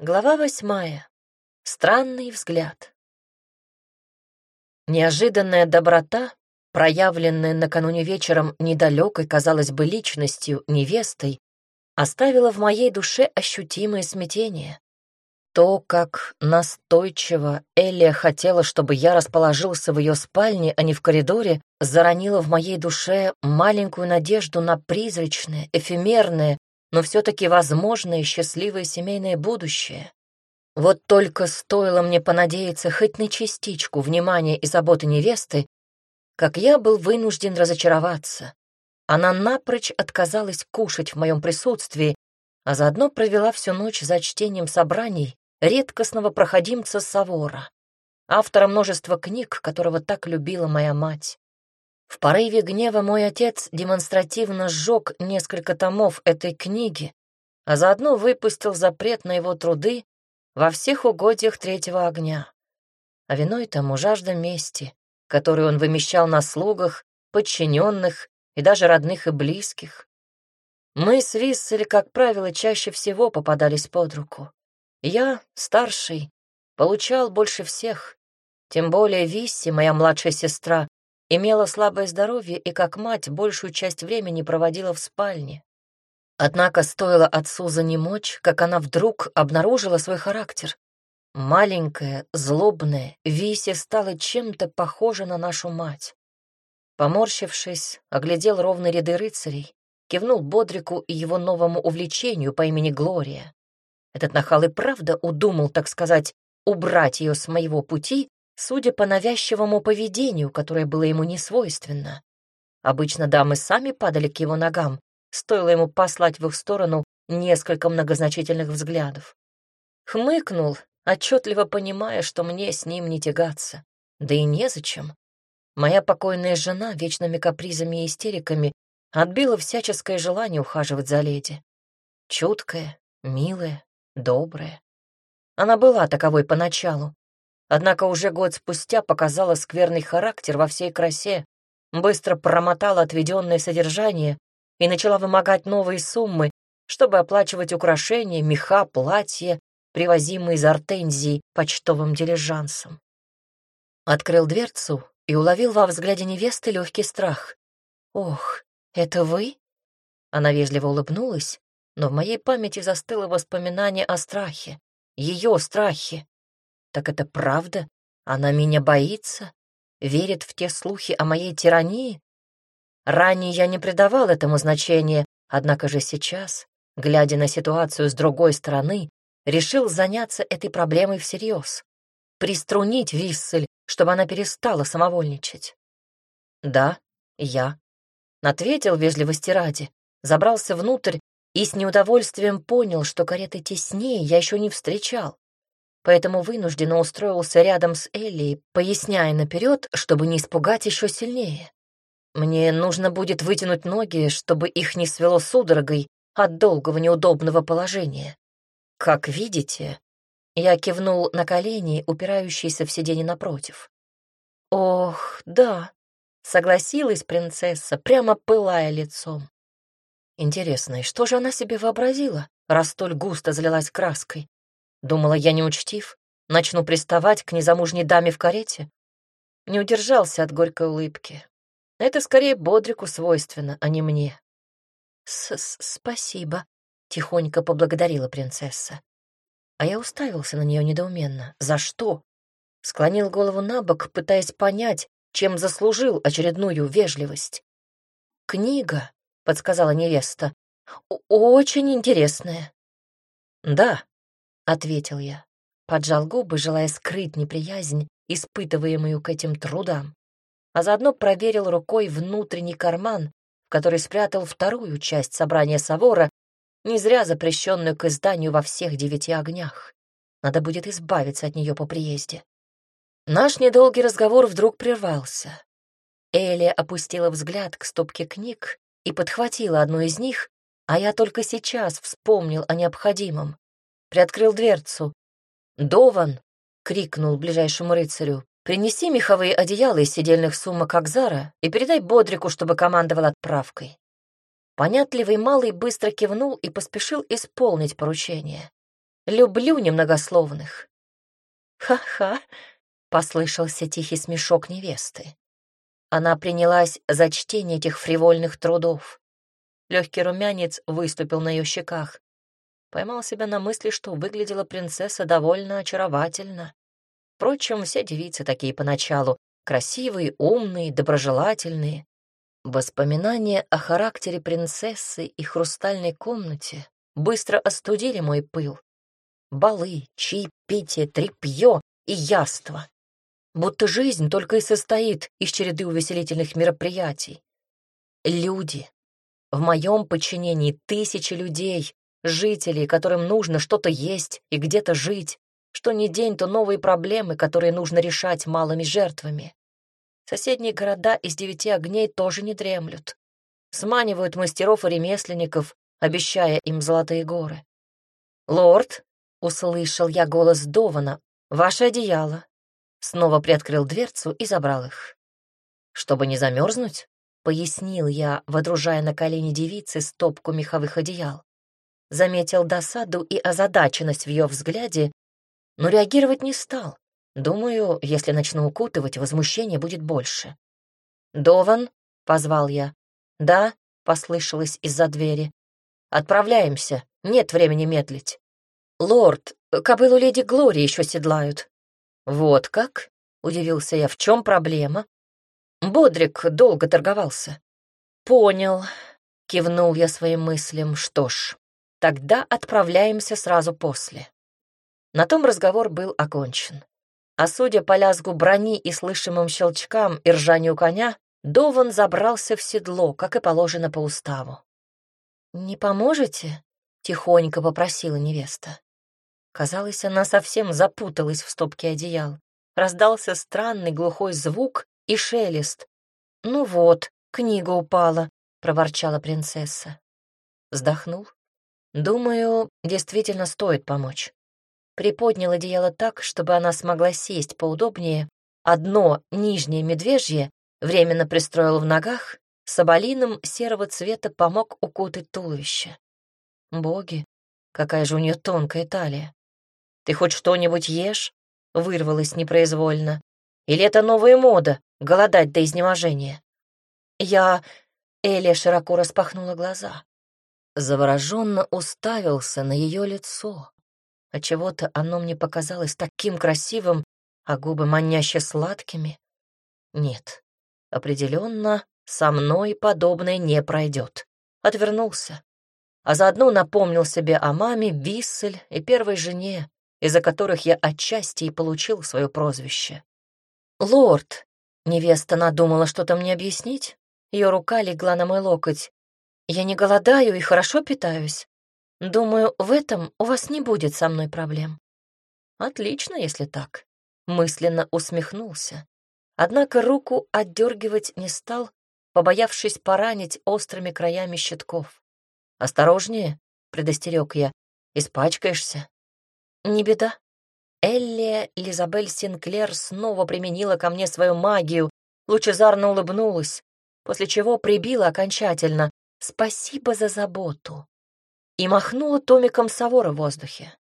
Глава восьмая. Странный взгляд. Неожиданная доброта, проявленная накануне вечером недалекой, казалось бы, личностью, невестой, оставила в моей душе ощутимое смятение. То, как настойчиво Элия хотела, чтобы я расположился в ее спальне, а не в коридоре, заронило в моей душе маленькую надежду на призрачное, эфемерное, но все-таки возможное счастливое семейное будущее. Вот только стоило мне понадеяться хоть на частичку внимания и заботы невесты, как я был вынужден разочароваться. Она напрочь отказалась кушать в моем присутствии, а заодно провела всю ночь за чтением собраний редкостного проходимца Савора, автора множества книг, которого так любила моя мать. В порыве гнева мой отец демонстративно сжег несколько томов этой книги, а заодно выпустил запрет на его труды во всех угодьях третьего огня. А виной тому жажда мести, которую он вымещал на слугах, подчиненных и даже родных и близких. Мы с Виссель, как правило, чаще всего попадались под руку. Я, старший, получал больше всех, тем более Висси, моя младшая сестра, имела слабое здоровье и как мать большую часть времени проводила в спальне. Однако стоило отцу занемочь, как она вдруг обнаружила свой характер. Маленькая, злобная, Вися стала чем-то похожа на нашу мать. Поморщившись, оглядел ровные ряды рыцарей, кивнул Бодрику и его новому увлечению по имени Глория. Этот нахал и правда удумал, так сказать, убрать ее с моего пути судя по навязчивому поведению, которое было ему не свойственно. Обычно дамы сами падали к его ногам, стоило ему послать в их сторону несколько многозначительных взглядов. Хмыкнул, отчетливо понимая, что мне с ним не тягаться. Да и незачем. Моя покойная жена вечными капризами и истериками отбила всяческое желание ухаживать за леди. Чуткая, милая, добрая. Она была таковой поначалу, Однако уже год спустя показала скверный характер во всей красе, быстро промотала отведенное содержание и начала вымогать новые суммы, чтобы оплачивать украшения, меха, платья, привозимые из Артензии почтовым дилижансом. Открыл дверцу и уловил во взгляде невесты легкий страх. «Ох, это вы?» Она вежливо улыбнулась, но в моей памяти застыло воспоминание о страхе, ее страхе, так это правда? Она меня боится? Верит в те слухи о моей тирании? Ранее я не придавал этому значения, однако же сейчас, глядя на ситуацию с другой стороны, решил заняться этой проблемой всерьез. Приструнить Виссель, чтобы она перестала самовольничать. «Да, я», — ответил вежливости ради, забрался внутрь и с неудовольствием понял, что кареты теснее я еще не встречал поэтому вынужденно устроился рядом с Элли, поясняя наперед, чтобы не испугать еще сильнее. Мне нужно будет вытянуть ноги, чтобы их не свело судорогой от долгого неудобного положения. Как видите, я кивнул на колени, упирающиеся в сиденье напротив. Ох, да, согласилась принцесса, прямо пылая лицом. Интересно, и что же она себе вообразила, раз столь густо залилась краской? Думала, я не учтив, начну приставать к незамужней даме в карете. Не удержался от горькой улыбки. Это скорее Бодрику свойственно, а не мне. С -с «Спасибо», — тихонько поблагодарила принцесса. А я уставился на нее недоуменно. «За что?» Склонил голову на бок, пытаясь понять, чем заслужил очередную вежливость. «Книга», — подсказала невеста, — «очень интересная». «Да», ответил я. Поджал губы, желая скрыть неприязнь, испытываемую к этим трудам, а заодно проверил рукой внутренний карман, в который спрятал вторую часть собрания Савора, не зря запрещенную к изданию во всех девяти огнях. Надо будет избавиться от нее по приезде. Наш недолгий разговор вдруг прервался. Элия опустила взгляд к стопке книг и подхватила одну из них, а я только сейчас вспомнил о необходимом приоткрыл дверцу. «Дован!» — крикнул ближайшему рыцарю. «Принеси меховые одеяла из сидельных сумок Акзара и передай Бодрику, чтобы командовал отправкой». Понятливый малый быстро кивнул и поспешил исполнить поручение. Люблю немногословных». «Ха-ха», — послышался тихий смешок невесты. Она принялась за чтение этих фривольных трудов. Легкий румянец выступил на ее щеках. Поймал себя на мысли, что выглядела принцесса довольно очаровательно. Впрочем, все девицы такие поначалу. Красивые, умные, доброжелательные. Воспоминания о характере принцессы и хрустальной комнате быстро остудили мой пыл. Балы, чаепитие, трепье и яство. Будто жизнь только и состоит из череды увеселительных мероприятий. Люди. В моем подчинении тысячи людей, жителей, которым нужно что-то есть и где-то жить, что ни день, то новые проблемы, которые нужно решать малыми жертвами. Соседние города из девяти огней тоже не дремлют. Сманивают мастеров и ремесленников, обещая им золотые горы. «Лорд», — услышал я голос Дована, — «ваше одеяло». Снова приоткрыл дверцу и забрал их. «Чтобы не замерзнуть», — пояснил я, водружая на колени девицы стопку меховых одеял заметил досаду и озадаченность в ее взгляде, но реагировать не стал. Думаю, если начну укутывать, возмущение будет больше. «Дован?» — позвал я. «Да», — послышалось из-за двери. «Отправляемся, нет времени медлить». «Лорд, кобылу леди Глории еще седлают». «Вот как?» — удивился я. «В чем проблема?» Бодрик долго торговался. «Понял», — кивнул я своим мыслям. «Что ж, Тогда отправляемся сразу после. На том разговор был окончен. А судя по лязгу брони и слышимым щелчкам и ржанию коня, Дован забрался в седло, как и положено по уставу. «Не поможете?» — тихонько попросила невеста. Казалось, она совсем запуталась в стопке одеял. Раздался странный глухой звук и шелест. «Ну вот, книга упала», — проворчала принцесса. Вздохнул, Думаю, действительно стоит помочь. Приподнял одеяло так, чтобы она смогла сесть поудобнее. Одно, нижнее медвежье, временно пристроил в ногах, соболином серого цвета помог укутать туловище. Боги, какая же у нее тонкая талия. «Ты хоть что-нибудь ешь?» — вырвалась непроизвольно. «Или это новая мода — голодать до изнеможения?» Я... Элия широко распахнула глаза завороженно уставился на ее лицо. Отчего-то оно мне показалось таким красивым, а губы маняще сладкими. Нет, определенно со мной подобное не пройдет. Отвернулся. А заодно напомнил себе о маме, Виссель и первой жене, из-за которых я отчасти и получил свое прозвище. «Лорд!» — невеста надумала что-то мне объяснить. Ее рука легла на мой локоть. Я не голодаю и хорошо питаюсь. Думаю, в этом у вас не будет со мной проблем. Отлично, если так. Мысленно усмехнулся. Однако руку отдергивать не стал, побоявшись поранить острыми краями щитков. «Осторожнее», — предостерег я, — «испачкаешься». «Не беда». Эллия Лизабель Синклер снова применила ко мне свою магию, лучезарно улыбнулась, после чего прибила окончательно, Спасибо за заботу. И махнула томиком Савора в воздухе.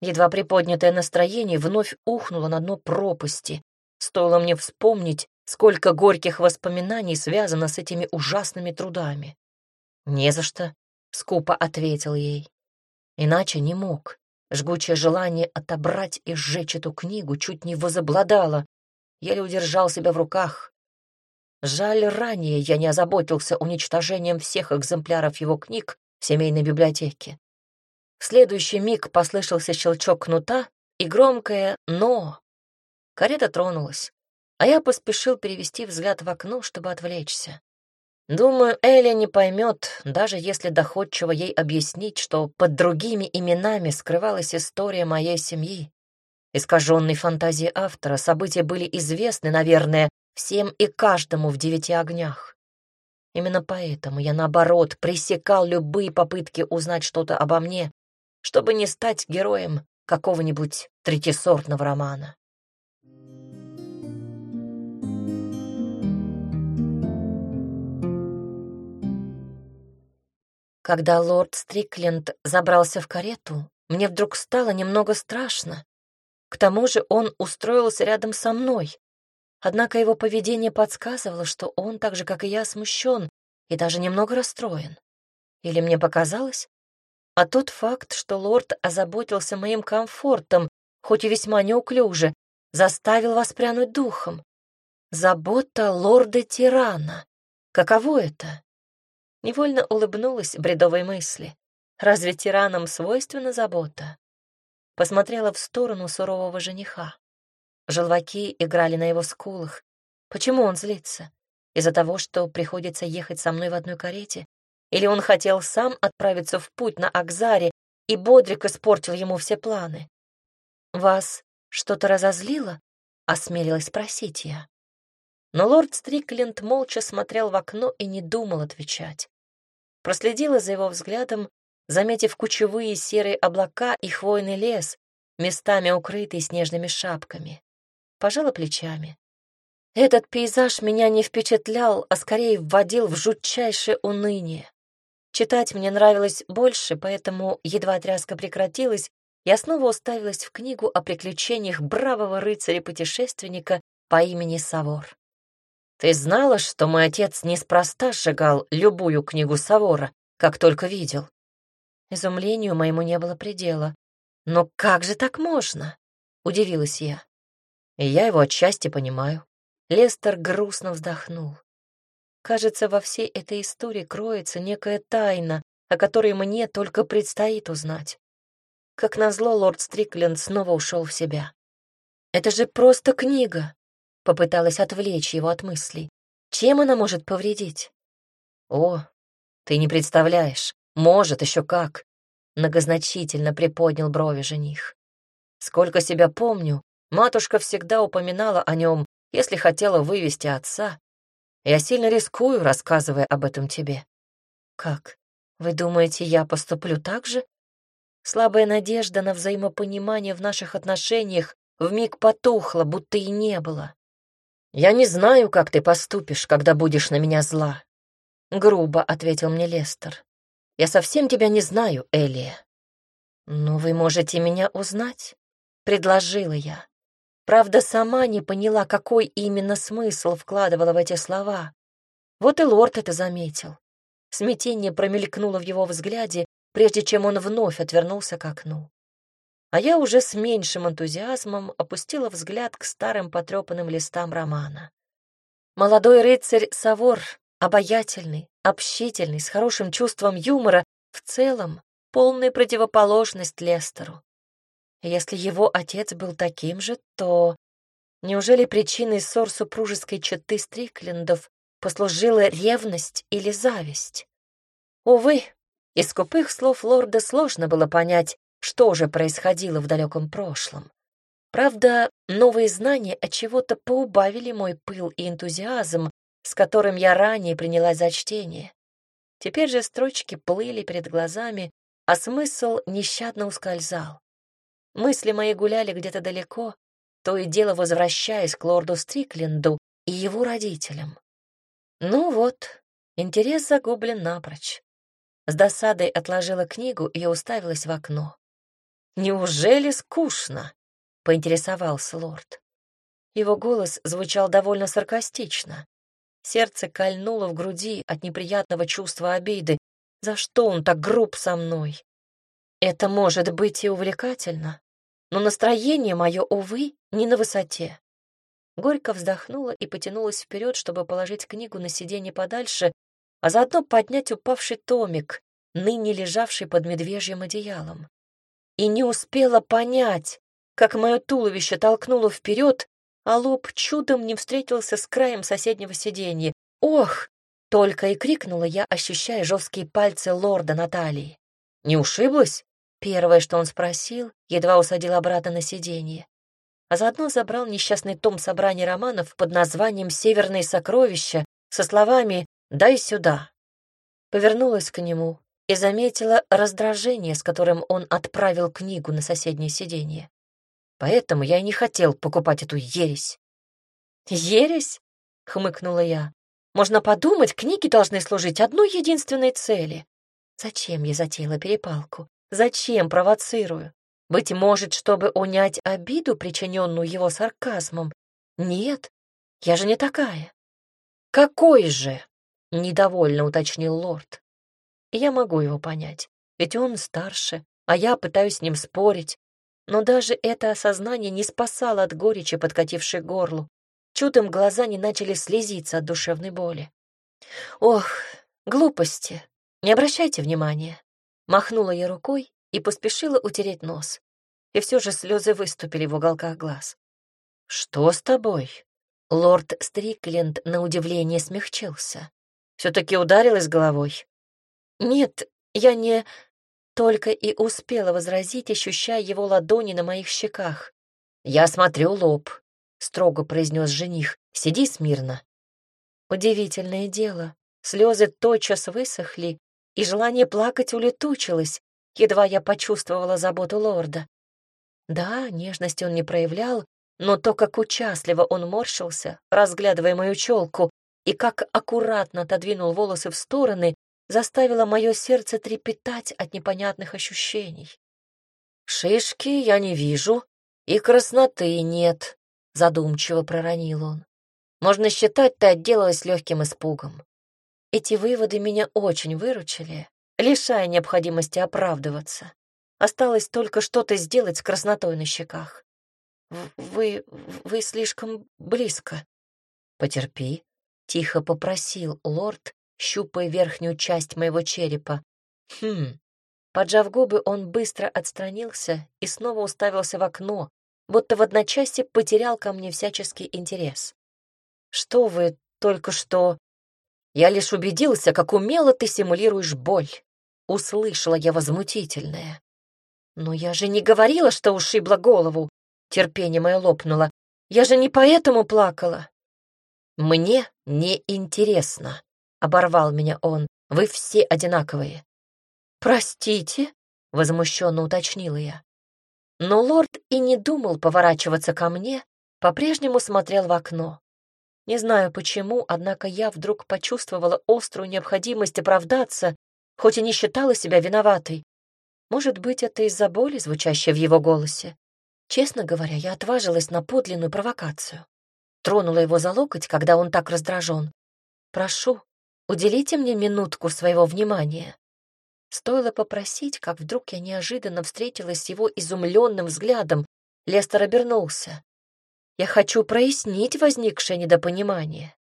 Едва приподнятое настроение вновь ухнуло на дно пропасти. Стоило мне вспомнить, сколько горьких воспоминаний связано с этими ужасными трудами. «Не за что», — скупо ответил ей. Иначе не мог. Жгучее желание отобрать и сжечь эту книгу чуть не возобладало. Еле удержал себя в руках, Жаль, ранее я не озаботился уничтожением всех экземпляров его книг в семейной библиотеке. В следующий миг послышался щелчок кнута и громкое «но». Карета тронулась, а я поспешил перевести взгляд в окно, чтобы отвлечься. Думаю, Эля не поймет, даже если доходчиво ей объяснить, что под другими именами скрывалась история моей семьи. Искаженной фантазии автора события были известны, наверное, всем и каждому в девяти огнях. Именно поэтому я, наоборот, пресекал любые попытки узнать что-то обо мне, чтобы не стать героем какого-нибудь третьесортного романа. Когда лорд Стрикленд забрался в карету, мне вдруг стало немного страшно. К тому же он устроился рядом со мной. Однако его поведение подсказывало, что он, так же, как и я, смущен и даже немного расстроен. Или мне показалось? А тот факт, что лорд озаботился моим комфортом, хоть и весьма неуклюже, заставил воспрянуть духом. Забота лорда-тирана. Каково это? Невольно улыбнулась бредовой мысли. Разве тиранам свойственна забота? Посмотрела в сторону сурового жениха. Желваки играли на его скулах. Почему он злится? Из-за того, что приходится ехать со мной в одной карете? Или он хотел сам отправиться в путь на Акзаре, и Бодрик испортил ему все планы? «Вас что-то разозлило?» — осмелилась спросить я. Но лорд Стрикленд молча смотрел в окно и не думал отвечать. Проследила за его взглядом, заметив кучевые серые облака и хвойный лес, местами укрытый снежными шапками. Пожала плечами. Этот пейзаж меня не впечатлял, а скорее вводил в жутчайшее уныние. Читать мне нравилось больше, поэтому едва тряска прекратилась, я снова уставилась в книгу о приключениях бравого рыцаря-путешественника по имени Савор. Ты знала, что мой отец неспроста сжигал любую книгу Савора, как только видел? Изумлению моему не было предела. Но как же так можно? Удивилась я. И я его отчасти понимаю. Лестер грустно вздохнул. Кажется, во всей этой истории кроется некая тайна, о которой мне только предстоит узнать. Как назло, лорд Стрикленд снова ушел в себя. «Это же просто книга!» Попыталась отвлечь его от мыслей. Чем она может повредить? О, ты не представляешь. Может, еще как. Многозначительно приподнял брови жених. Сколько себя помню, матушка всегда упоминала о нем, если хотела вывести отца. Я сильно рискую, рассказывая об этом тебе. Как? Вы думаете, я поступлю так же? Слабая надежда на взаимопонимание в наших отношениях вмиг потухла, будто и не было. «Я не знаю, как ты поступишь, когда будешь на меня зла», — грубо ответил мне Лестер. «Я совсем тебя не знаю, Элия». «Ну, вы можете меня узнать», — предложила я. Правда, сама не поняла, какой именно смысл вкладывала в эти слова. Вот и лорд это заметил. Смятение промелькнуло в его взгляде, прежде чем он вновь отвернулся к окну а я уже с меньшим энтузиазмом опустила взгляд к старым потрепанным листам романа. Молодой рыцарь Савор, обаятельный, общительный, с хорошим чувством юмора, в целом полная противоположность Лестеру. Если его отец был таким же, то неужели причиной ссор супружеской четы Стриклендов послужила ревность или зависть? Увы, из скупых слов лорда сложно было понять, что же происходило в далеком прошлом. Правда, новые знания от чего-то поубавили мой пыл и энтузиазм, с которым я ранее принялась за чтение. Теперь же строчки плыли перед глазами, а смысл нещадно ускользал. Мысли мои гуляли где-то далеко, то и дело возвращаясь к лорду Стрикленду и его родителям. Ну вот, интерес загублен напрочь. С досадой отложила книгу и уставилась в окно. «Неужели скучно?» — поинтересовался лорд. Его голос звучал довольно саркастично. Сердце кольнуло в груди от неприятного чувства обиды. За что он так груб со мной? Это может быть и увлекательно, но настроение мое, увы, не на высоте. Горько вздохнула и потянулась вперед, чтобы положить книгу на сиденье подальше, а заодно поднять упавший томик, ныне лежавший под медвежьим одеялом и не успела понять, как мое туловище толкнуло вперед, а лоб чудом не встретился с краем соседнего сиденья. «Ох!» — только и крикнула я, ощущая жесткие пальцы лорда Натальи. «Не ушиблась?» — первое, что он спросил, едва усадил обратно на сиденье. А заодно забрал несчастный том собрания романов под названием «Северные сокровища» со словами «Дай сюда». Повернулась к нему, и заметила раздражение, с которым он отправил книгу на соседнее сиденье. Поэтому я и не хотел покупать эту ересь. «Ересь?» — хмыкнула я. «Можно подумать, книги должны служить одной единственной цели. Зачем я затеяла перепалку? Зачем провоцирую? Быть может, чтобы унять обиду, причиненную его сарказмом? Нет, я же не такая. Какой же? Недовольно уточнил лорд. Я могу его понять, ведь он старше, а я пытаюсь с ним спорить. Но даже это осознание не спасало от горечи, подкатившей горлу. Чудом глаза не начали слезиться от душевной боли. Ох, глупости. Не обращайте внимания. Махнула я рукой и поспешила утереть нос. И все же слезы выступили в уголках глаз. «Что с тобой?» Лорд Стрикленд на удивление смягчился. «Все-таки ударилась головой?» «Нет, я не...» Только и успела возразить, ощущая его ладони на моих щеках. «Я смотрю лоб», — строго произнес жених. «Сиди смирно». Удивительное дело. Слезы тотчас высохли, и желание плакать улетучилось, едва я почувствовала заботу лорда. Да, нежности он не проявлял, но то, как участливо он морщился, разглядывая мою челку, и как аккуратно отодвинул волосы в стороны, заставило мое сердце трепетать от непонятных ощущений. «Шишки я не вижу, и красноты нет», — задумчиво проронил он. «Можно считать, ты отделалась легким испугом. Эти выводы меня очень выручили, лишая необходимости оправдываться. Осталось только что-то сделать с краснотой на щеках. «Вы... вы слишком близко». «Потерпи», — тихо попросил лорд, щупая верхнюю часть моего черепа. «Хм». Поджав губы, он быстро отстранился и снова уставился в окно, будто в одночасье потерял ко мне всяческий интерес. «Что вы только что...» Я лишь убедился, как умело ты симулируешь боль. Услышала я возмутительное. Но я же не говорила, что ушибла голову. Терпение мое лопнуло. Я же не поэтому плакала. Мне не интересно, оборвал меня он. Вы все одинаковые. Простите, возмущенно уточнила я. Но лорд и не думал поворачиваться ко мне, по-прежнему смотрел в окно. Не знаю почему, однако я вдруг почувствовала острую необходимость оправдаться, хоть и не считала себя виноватой. Может быть, это из-за боли, звучащей в его голосе. Честно говоря, я отважилась на подлинную провокацию. Тронула его за локоть, когда он так раздражен. «Прошу, уделите мне минутку своего внимания». Стоило попросить, как вдруг я неожиданно встретилась с его изумленным взглядом. Лестер обернулся. Я хочу прояснить возникшее недопонимание.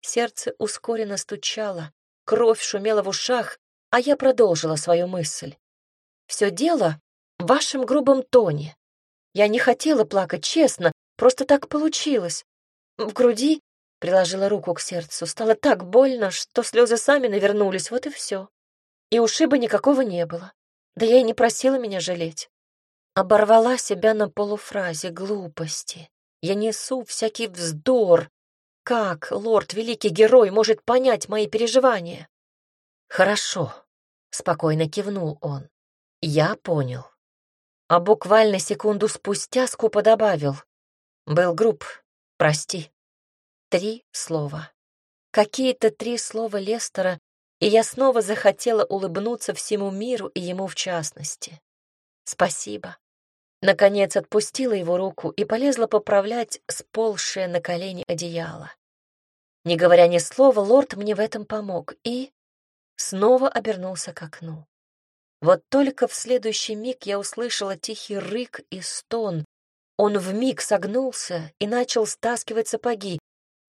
Сердце ускоренно стучало, кровь шумела в ушах, а я продолжила свою мысль. Все дело в вашем грубом тоне. Я не хотела плакать честно, просто так получилось. В груди приложила руку к сердцу, стало так больно, что слезы сами навернулись, вот и все. И ушиба никакого не было. Да я и не просила меня жалеть. Оборвала себя на полуфразе глупости. Я несу всякий вздор. Как лорд, великий герой, может понять мои переживания? Хорошо, спокойно кивнул он. Я понял. А буквально секунду спустя скупо добавил. Был груб, прости. Три слова. Какие-то три слова Лестера, и я снова захотела улыбнуться всему миру и ему в частности. Спасибо. Наконец отпустила его руку и полезла поправлять сползшее на колени одеяло. Не говоря ни слова, лорд мне в этом помог и снова обернулся к окну. Вот только в следующий миг я услышала тихий рык и стон. Он вмиг согнулся и начал стаскивать сапоги.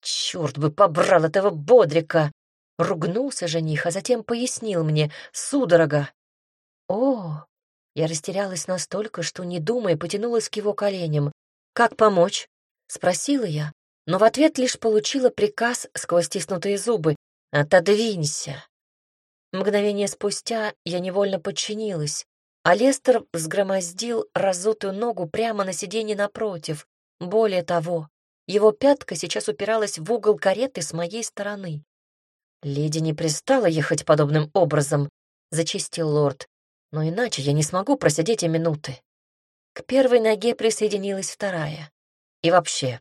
Черт бы побрал этого бодрика! Ругнулся жених, а затем пояснил мне, судорога. О, я растерялась настолько, что, не думая, потянулась к его коленям. «Как помочь?» — спросила я, но в ответ лишь получила приказ сквозь стиснутые зубы. «Отодвинься!» Мгновение спустя я невольно подчинилась, а Лестер взгромоздил разутую ногу прямо на сиденье напротив. Более того, его пятка сейчас упиралась в угол кареты с моей стороны. «Леди не пристала ехать подобным образом», — зачистил лорд но иначе я не смогу просидеть и минуты. К первой ноге присоединилась вторая. И вообще,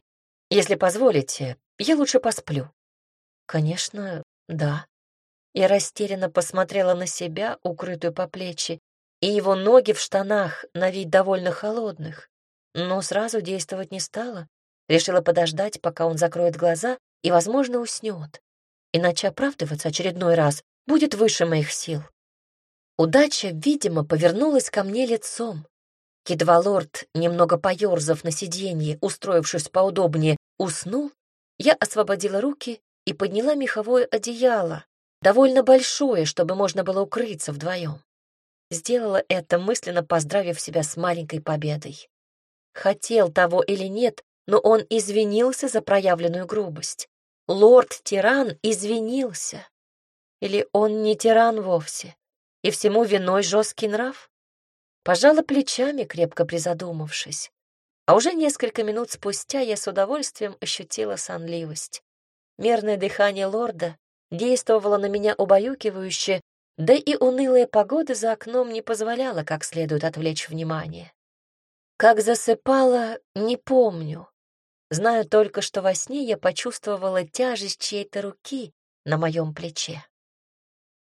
если позволите, я лучше посплю. Конечно, да. Я растерянно посмотрела на себя, укрытую по плечи, и его ноги в штанах на вид довольно холодных. Но сразу действовать не стала. Решила подождать, пока он закроет глаза и, возможно, уснет. Иначе оправдываться очередной раз будет выше моих сил. Удача, видимо, повернулась ко мне лицом. Едва лорд, немного поёрзав на сиденье, устроившись поудобнее, уснул, я освободила руки и подняла меховое одеяло, довольно большое, чтобы можно было укрыться вдвоем. Сделала это, мысленно поздравив себя с маленькой победой. Хотел того или нет, но он извинился за проявленную грубость. Лорд-тиран извинился. Или он не тиран вовсе, и всему виной жесткий нрав? Пожала плечами, крепко призадумавшись. А уже несколько минут спустя я с удовольствием ощутила сонливость. Мерное дыхание лорда действовало на меня убаюкивающе, да и унылая погода за окном не позволяла как следует отвлечь внимание. Как засыпала, не помню. Знаю только, что во сне я почувствовала тяжесть чьей-то руки на моем плече.